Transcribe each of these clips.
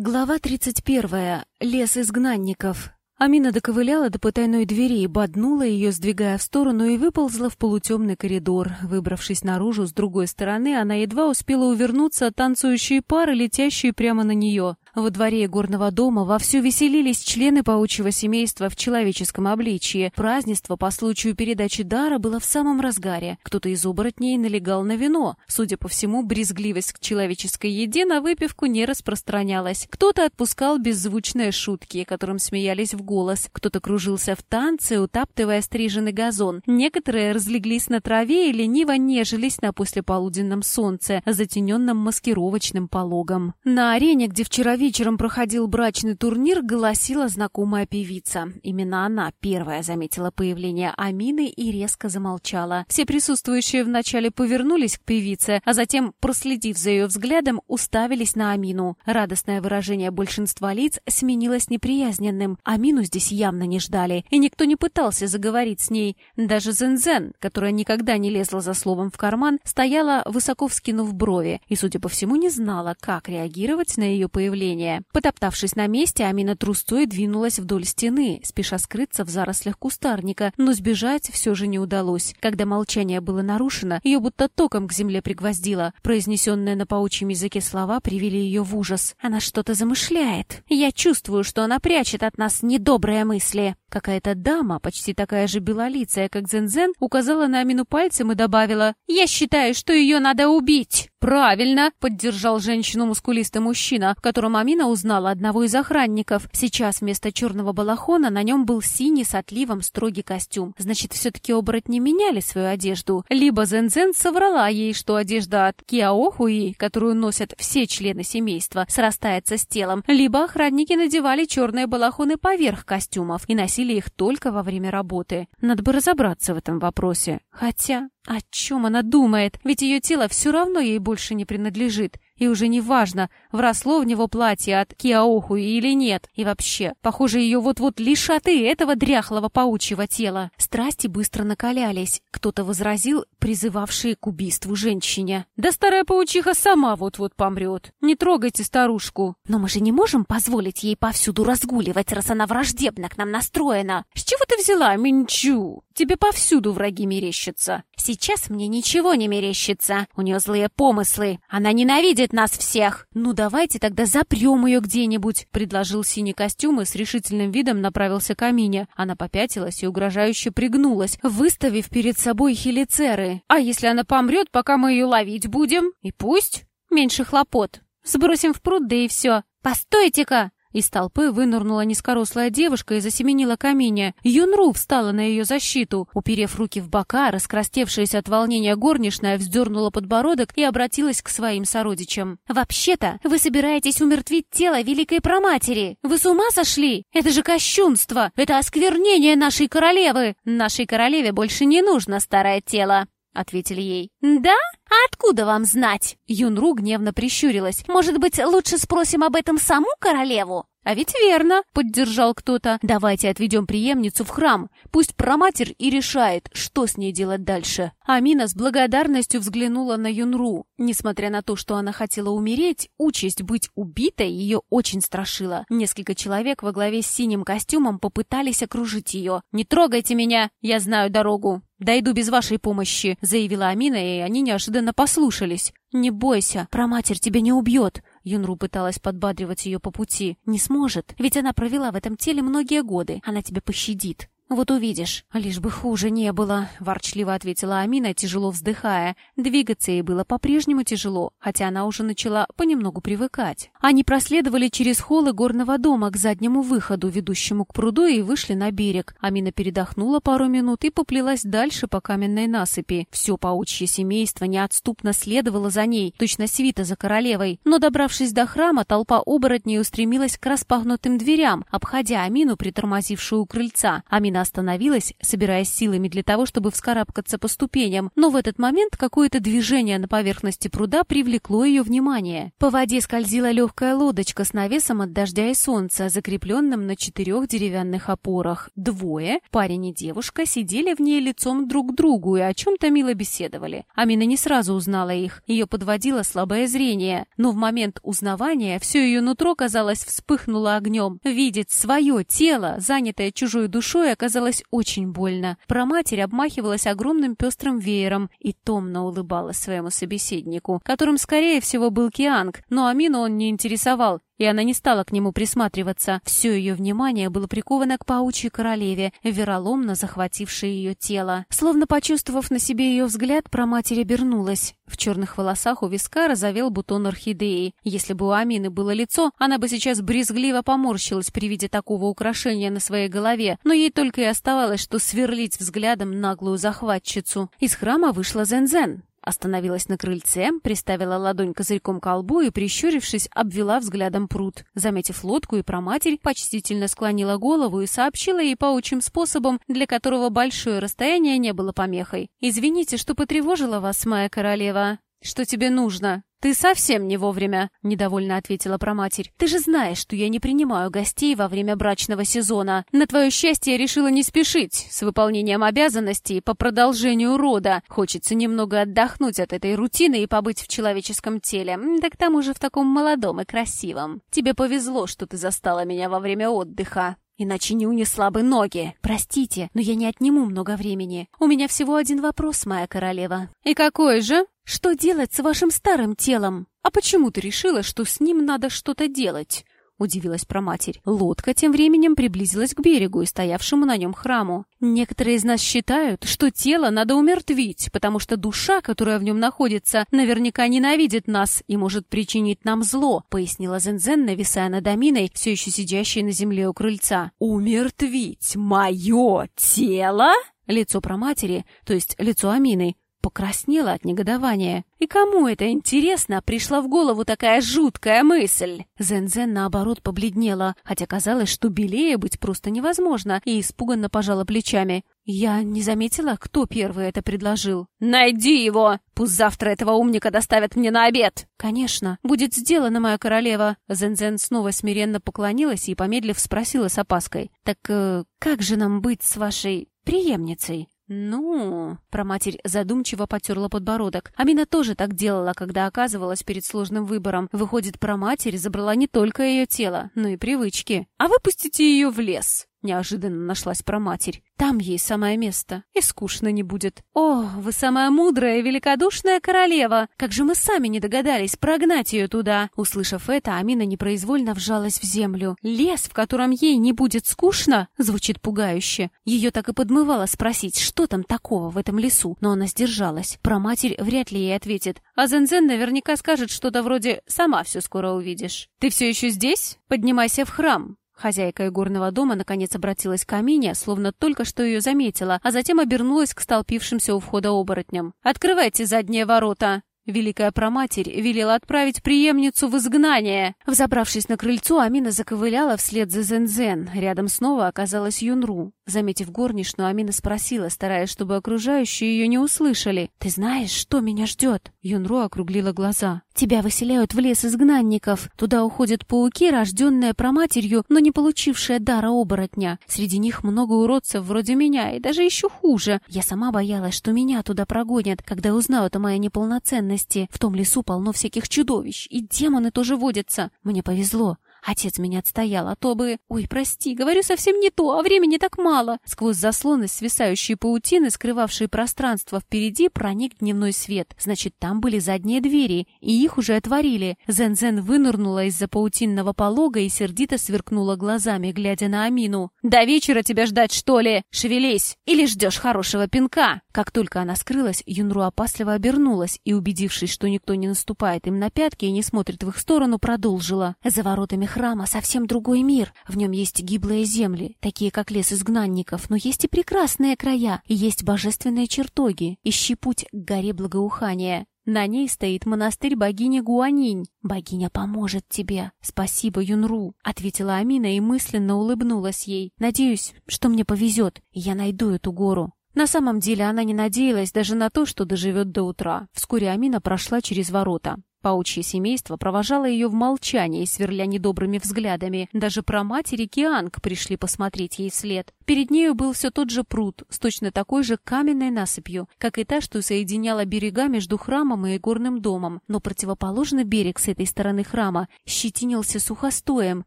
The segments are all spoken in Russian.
Глава 31. Лес изгнанников. Амина доковыляла до потайной двери, боднула ее, сдвигая в сторону, и выползла в полутемный коридор. Выбравшись наружу с другой стороны, она едва успела увернуться от танцующей пары, летящей прямо на нее. Во дворе горного дома вовсю веселились члены паучьего семейства в человеческом обличье. Празднество по случаю передачи дара было в самом разгаре. Кто-то из оборотней налегал на вино. Судя по всему, брезгливость к человеческой еде на выпивку не распространялась. Кто-то отпускал беззвучные шутки, которым смеялись в голос. Кто-то кружился в танце, утаптывая стриженный газон. Некоторые разлеглись на траве и лениво нежились на послеполуденном солнце, затененном маскировочным пологом. На арене, где вчера вечером проходил брачный турнир, голосила знакомая певица. Именно она первая заметила появление Амины и резко замолчала. Все присутствующие вначале повернулись к певице, а затем, проследив за ее взглядом, уставились на Амину. Радостное выражение большинства лиц сменилось неприязненным. Амину здесь явно не ждали, и никто не пытался заговорить с ней. Даже Зензен, которая никогда не лезла за словом в карман, стояла, высоко вскинув брови, и, судя по всему, не знала, как реагировать на ее появление движение. Потоптавшись на месте, Амина трустой двинулась вдоль стены, спеша скрыться в зарослях кустарника, но сбежать все же не удалось. Когда молчание было нарушено, ее будто током к земле пригвоздило. Произнесенные на паучьем языке слова привели ее в ужас. Она что-то замышляет. Я чувствую, что она прячет от нас недобрые мысли. Какая-то дама, почти такая же белолицая, как Зензен, указала на Амину пальцем и добавила «Я считаю, что ее надо убить!» «Правильно!» — поддержал женщину мускулистый мужчина, в котором Амина узнала одного из охранников. Сейчас вместо черного балахона на нем был синий с отливом строгий костюм. Значит, все-таки оборотни меняли свою одежду. Либо Зензен соврала ей, что одежда от Киаохуи, которую носят все члены семейства, срастается с телом, либо охранники надевали черные балахоны поверх костюмов и носили их только во время работы. Надо бы разобраться в этом вопросе. Хотя, о чем она думает? Ведь ее тело все равно ей больше не принадлежит. И уже не важно, вросло в него платье от Киаоху или нет. И вообще, похоже, ее вот-вот лишат и этого дряхлого паучьего тела. Страсти быстро накалялись. Кто-то возразил, призывавший к убийству женщине. «Да старая паучиха сама вот-вот помрет. Не трогайте старушку». «Но мы же не можем позволить ей повсюду разгуливать, раз она враждебно к нам настроена». «С чего ты взяла, Минчу? Тебе повсюду враги мерещатся». «Сейчас мне ничего не мерещится. У нее злые помыслы. Она ненавидит убивает нас всех!» «Ну, давайте тогда запрем ее где-нибудь», — предложил синий костюм и с решительным видом направился к Амине. Она попятилась и угрожающе пригнулась, выставив перед собой хелицеры. «А если она помрет, пока мы ее ловить будем? И пусть. Меньше хлопот. Сбросим в пруд, да и все. Постойте-ка!» Из толпы вынырнула низкорослая девушка и засеменила камине. Юнру встала на ее защиту. Уперев руки в бока, раскрастевшаяся от волнения горничная вздернула подбородок и обратилась к своим сородичам. «Вообще-то, вы собираетесь умертвить тело великой проматери! Вы с ума сошли? Это же кощунство! Это осквернение нашей королевы! Нашей королеве больше не нужно старое тело!» — ответили ей. «Да? А откуда вам знать?» Юнру гневно прищурилась. «Может быть, лучше спросим об этом саму королеву?» «А ведь верно», — поддержал кто-то. «Давайте отведем преемницу в храм. Пусть проматерь и решает, что с ней делать дальше». Амина с благодарностью взглянула на Юнру. Несмотря на то, что она хотела умереть, участь быть убитой ее очень страшила. Несколько человек во главе с синим костюмом попытались окружить ее. «Не трогайте меня, я знаю дорогу». «Дойду без вашей помощи», — заявила Амина, и они неожиданно послушались. «Не бойся, проматерь тебя не убьет. Юнру пыталась подбадривать ее по пути. «Не сможет, ведь она провела в этом теле многие годы. Она тебя пощадит. «Вот увидишь, лишь бы хуже не было», — ворчливо ответила Амина, тяжело вздыхая. Двигаться ей было по-прежнему тяжело, хотя она уже начала понемногу привыкать. Они проследовали через холлы горного дома к заднему выходу, ведущему к пруду, и вышли на берег. Амина передохнула пару минут и поплелась дальше по каменной насыпи. Все паучье семейство неотступно следовало за ней, точно свита за королевой. Но, добравшись до храма, толпа оборотней устремилась к распахнутым дверям, обходя Амину, притормозившую у крыльца. Амина Амина остановилась, собираясь силами для того, чтобы вскарабкаться по ступеням, но в этот момент какое-то движение на поверхности пруда привлекло ее внимание. По воде скользила легкая лодочка с навесом от дождя и солнца, закрепленным на четырех деревянных опорах. Двое, парень и девушка, сидели в ней лицом друг к другу и о чем-то мило беседовали. Амина не сразу узнала их, ее подводило слабое зрение, но в момент узнавания все ее нутро, казалось, вспыхнуло огнем. Видеть свое тело, занятое чужой душой, оказалось очень больно. Проматерь обмахивалась огромным пестрым веером и томно улыбалась своему собеседнику, которым, скорее всего, был Кианг, но Амину он не интересовал, и она не стала к нему присматриваться. Все ее внимание было приковано к паучьей королеве, вероломно захватившей ее тело. Словно почувствовав на себе ее взгляд, проматерь обернулась. В черных волосах у виска разовел бутон орхидеи. Если бы у Амины было лицо, она бы сейчас брезгливо поморщилась при виде такого украшения на своей голове, но ей только и оставалось, что сверлить взглядом наглую захватчицу. Из храма вышла Зен-Зен. Остановилась на крыльце, приставила ладонь козырьком к колбу и, прищурившись, обвела взглядом пруд. Заметив лодку и проматерь, почтительно склонила голову и сообщила ей паучьим способом, для которого большое расстояние не было помехой. «Извините, что потревожила вас, моя королева. Что тебе нужно?» «Ты совсем не вовремя», — недовольно ответила проматерь. «Ты же знаешь, что я не принимаю гостей во время брачного сезона. На твое счастье я решила не спешить с выполнением обязанностей по продолжению рода. Хочется немного отдохнуть от этой рутины и побыть в человеческом теле. Да к тому же в таком молодом и красивом. Тебе повезло, что ты застала меня во время отдыха». Иначе не унесла бы ноги. Простите, но я не отниму много времени. У меня всего один вопрос, моя королева. И какой же? Что делать с вашим старым телом? А почему ты решила, что с ним надо что-то делать? — удивилась проматерь. Лодка тем временем приблизилась к берегу и стоявшему на нем храму. «Некоторые из нас считают, что тело надо умертвить, потому что душа, которая в нем находится, наверняка ненавидит нас и может причинить нам зло», — пояснила Зензен, нависая над Аминой, все еще сидящей на земле у крыльца. «Умертвить мое тело?» Лицо проматери, то есть лицо Амины, покраснела от негодования. И кому это интересно, пришла в голову такая жуткая мысль? Зен-Зен, наоборот, побледнела, хотя казалось, что белее быть просто невозможно, и испуганно пожала плечами. Я не заметила, кто первый это предложил. «Найди его! Пусть завтра этого умника доставят мне на обед!» «Конечно, будет сделано, моя королева!» Зен-Зен снова смиренно поклонилась и, помедлив, спросила с опаской. «Так э, как же нам быть с вашей преемницей?» «Ну...» — проматерь задумчиво потерла подбородок. Амина тоже так делала, когда оказывалась перед сложным выбором. Выходит, проматерь забрала не только ее тело, но и привычки. «А выпустите ее в лес!» Неожиданно нашлась проматерь. Там ей самое место, и скучно не будет. О, вы самая мудрая и великодушная королева! Как же мы сами не догадались прогнать ее туда! Услышав это, Амина непроизвольно вжалась в землю. Лес, в котором ей не будет скучно, звучит пугающе. Ее так и подмывало спросить, что там такого в этом лесу, но она сдержалась. Проматерь вряд ли ей ответит. А Зензен наверняка скажет что-то вроде «сама все скоро увидишь». «Ты все еще здесь? Поднимайся в храм. Хозяйка игорного дома наконец обратилась к Амине, словно только что ее заметила, а затем обернулась к столпившимся у входа оборотням. «Открывайте задние ворота!» Великая проматерь велела отправить преемницу в изгнание. Взобравшись на крыльцо, Амина заковыляла вслед за Зензен. Рядом снова оказалась Юнру. Заметив горничную, Амина спросила, стараясь, чтобы окружающие ее не услышали. «Ты знаешь, что меня ждет?» Юнру округлила глаза. «Тебя выселяют в лес изгнанников. Туда уходят пауки, рожденные проматерью, но не получившие дара оборотня. Среди них много уродцев вроде меня, и даже еще хуже. Я сама боялась, что меня туда прогонят, когда узнают о моей неполноценности. В том лесу полно всяких чудовищ, и демоны тоже водятся. Мне повезло. Отец меня отстоял, а то бы... Ой, прости, говорю совсем не то, а времени так мало. Сквозь заслоны свисающие паутины, скрывавшие пространство впереди, проник дневной свет. Значит, там были задние двери, и их уже отворили. Зен-Зен вынырнула из-за паутинного полога и сердито сверкнула глазами, глядя на Амину. «До вечера тебя ждать, что ли? Шевелись! Или ждешь хорошего пинка?» Как только она скрылась, Юнру опасливо обернулась и, убедившись, что никто не наступает им на пятки и не смотрит в их сторону, продолжила. За воротами храма совсем другой мир. В нем есть гиблые земли, такие как лес изгнанников, но есть и прекрасные края, и есть божественные чертоги. Ищи путь к горе благоухания. На ней стоит монастырь богини Гуанинь. Богиня поможет тебе. Спасибо, Юнру, ответила Амина и мысленно улыбнулась ей. Надеюсь, что мне повезет, и я найду эту гору. На самом деле она не надеялась даже на то, что доживет до утра. Вскоре Амина прошла через ворота. Паучье семейство провожало ее в молчании, сверля недобрыми взглядами. Даже про матери Кианг пришли посмотреть ей след. Перед нею был все тот же пруд, с точно такой же каменной насыпью, как и та, что соединяла берега между храмом и горным домом. Но противоположный берег с этой стороны храма щетинился сухостоем,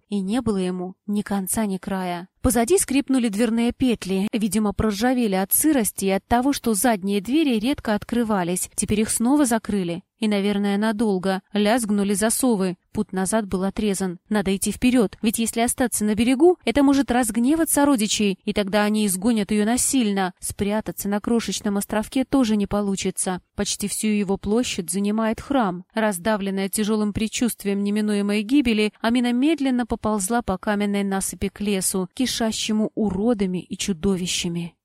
и не было ему ни конца, ни края. Позади скрипнули дверные петли, видимо, проржавели от сырости и от того, что задние двери редко открывались. Теперь их снова закрыли. И, наверное, надолго. Лязгнули засовы. Путь назад был отрезан. Надо идти вперед, ведь если остаться на берегу, это может разгневать сородичей, и тогда они изгонят ее насильно. Спрятаться на крошечном островке тоже не получится. Почти всю его площадь занимает храм. Раздавленная тяжелым предчувствием неминуемой гибели, Амина медленно поползла по каменной насыпи к лесу, кишащему уродами и чудовищами.